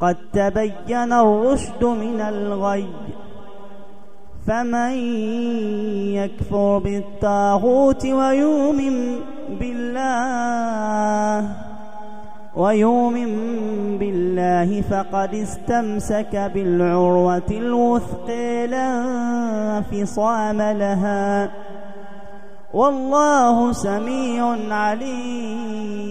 قد تبين الرشد من الغي. فمن يكفر بالطاغوت ويؤمن بالله ويؤمن بالله فقد استمسك بالعروة الوثقى لا انفصام لها. والله سميع عليم.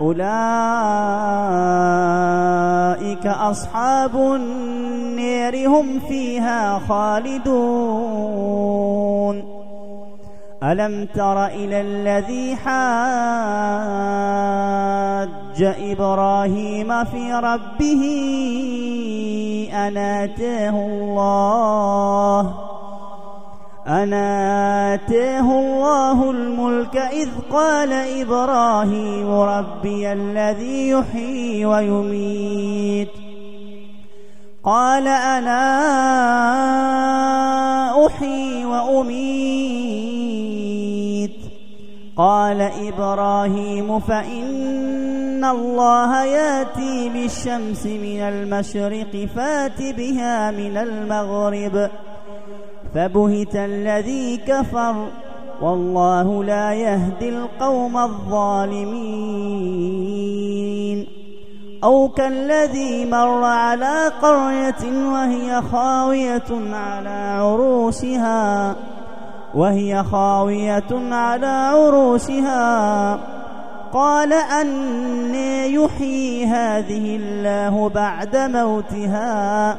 أولئك أصحاب النير هم فيها خالدون. ألم تر إلى الذي حاج إبراهيم في ربه أن آتاه الله؟ أن آتاه الله الملك إذ قال إبراهيم ربي الذي يحيي ويميت. قال أنا أحيي وأميت. قال إبراهيم فإن الله يأتي بالشمس من المشرق فات بها من المغرب. فبهت الذي كفر والله لا يهدي القوم الظالمين. أو كالذي مر على قرية وهي خاوية على عروشها وهي خاوية على عروشها قال أن يحيي هذه الله بعد موتها.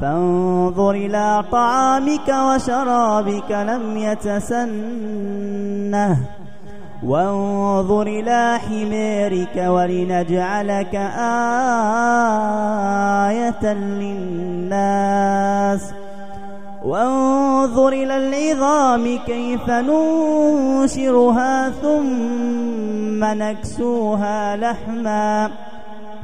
فانظر إلى طعامك وشرابك لم يتسنه. وانظر إلى حميرك ولنجعلك آية للناس. وانظر إلى العظام كيف ننشرها ثم نكسوها لحماً.